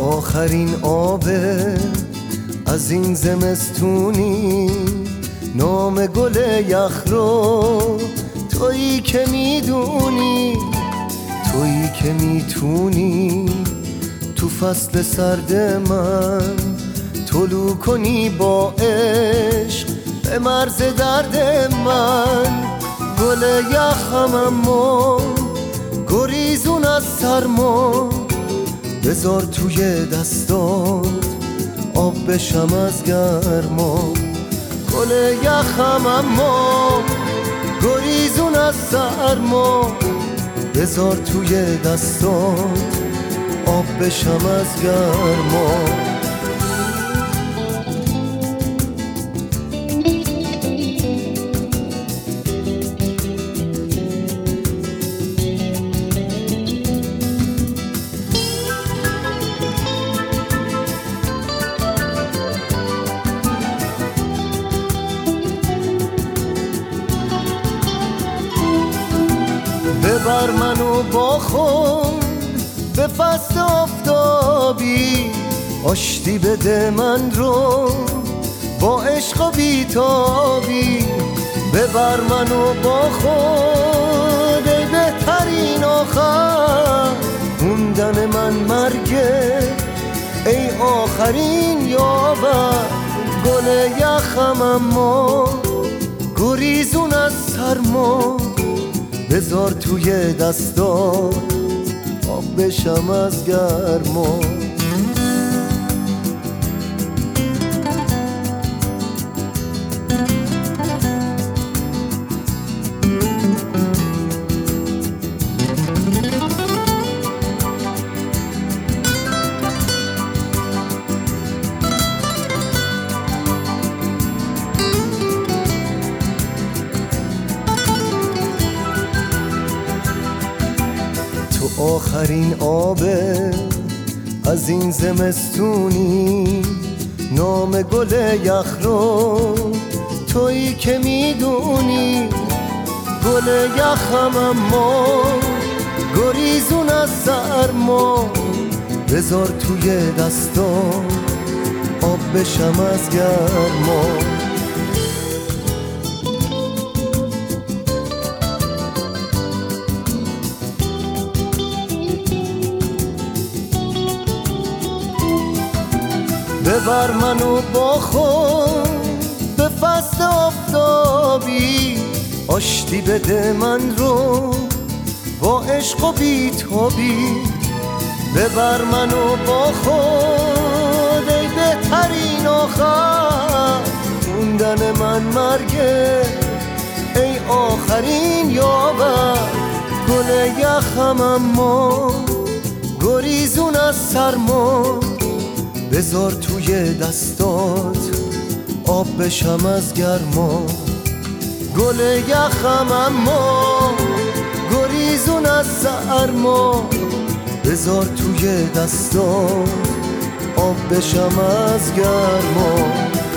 آخرین آب از این زمستونی نام گل یخ رو تویی که می‌دونی تویی که می‌تونی تو فصل سرد من طلو کنی با عشق به مرز درد من. گل یخم اما گریزون از سرما بذار توی دستات آب بشم از گرما. گل یخم اما گریزون از سرما. بذار توی دستات آب بشم از گرما. ببر منو با خود به فصل آفتابی آشتی بده من رو. با عشق و بیتابی ببر منو با خود بهترین آخر موندن من مرگه. ای آخرین یاور گل یخم اما گریزون از سرما. بذار توی دستات آب بشم از گرما. آخرین آب از این زمستونی نام گل یخ رو تویی که می‌دونی گل یخم اما گریزون از سرما بذار توی دستا آب بشم از گرما. ببر منو با به فصل آفتابی آشتی بده من رو با عشق و بیتابی. ببر منو با خود ای بهترین آخر. موندن من مرگه ای آخرین یاور. گل یخم اما گریزون از سرما. بذار توی دستات آب بشم از گرما. گل یخم اما گریزون از سرما. بذار توی دستات آب بشم از گرما.